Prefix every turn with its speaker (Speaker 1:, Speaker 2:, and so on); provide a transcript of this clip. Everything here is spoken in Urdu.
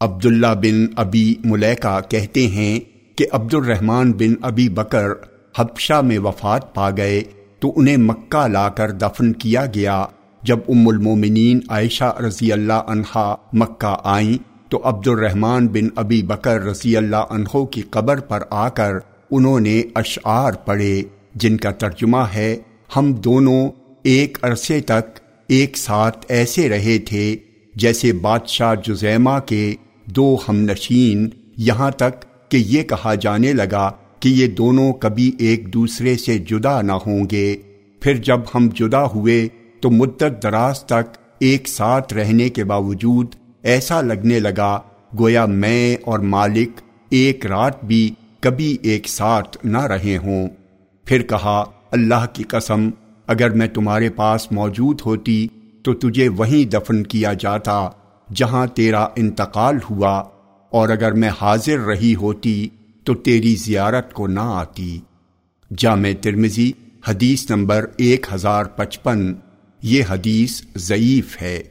Speaker 1: عبداللہ بن ابی ملیکہ کہتے ہیں کہ عبد الرحمن بن ابی بکر حبشہ میں وفات پا گئے تو انہیں مکہ لا کر دفن کیا گیا۔ جب ام المومنین عائشہ رضی اللہ عنہا مکہ آئیں تو عبد الرحمن بن ابی بکر رضی اللہ عنہ کی قبر پر آ کر انہوں نے اشعار پڑھے جن کا ترجمہ ہے، ہم دونوں ایک عرصے تک ایک ساتھ ایسے رہے تھے جیسے بادشاہ جزیمہ کے دو ہم نشین یہاں تک کہ یہ کہا جانے لگا کہ یہ دونوں کبھی ایک دوسرے سے جدا نہ ہوں گے۔ پھر جب ہم جدا ہوئے تو مدت دراز تک ایک ساتھ رہنے کے باوجود ایسا لگنے لگا گویا میں اور مالک ایک رات بھی کبھی ایک ساتھ نہ رہے ہوں۔ پھر کہا، اللہ کی قسم، اگر میں تمہارے پاس موجود ہوتی تو تجھے وہیں دفن کیا جاتا۔ جہاں تیرا انتقال ہوا اور اگر میں حاضر رہی ہوتی تو تیری زیارت کو نہ آتی۔ جامع ترمزی حدیث نمبر ایک ہزار پچپن، یہ حدیث ضعیف ہے۔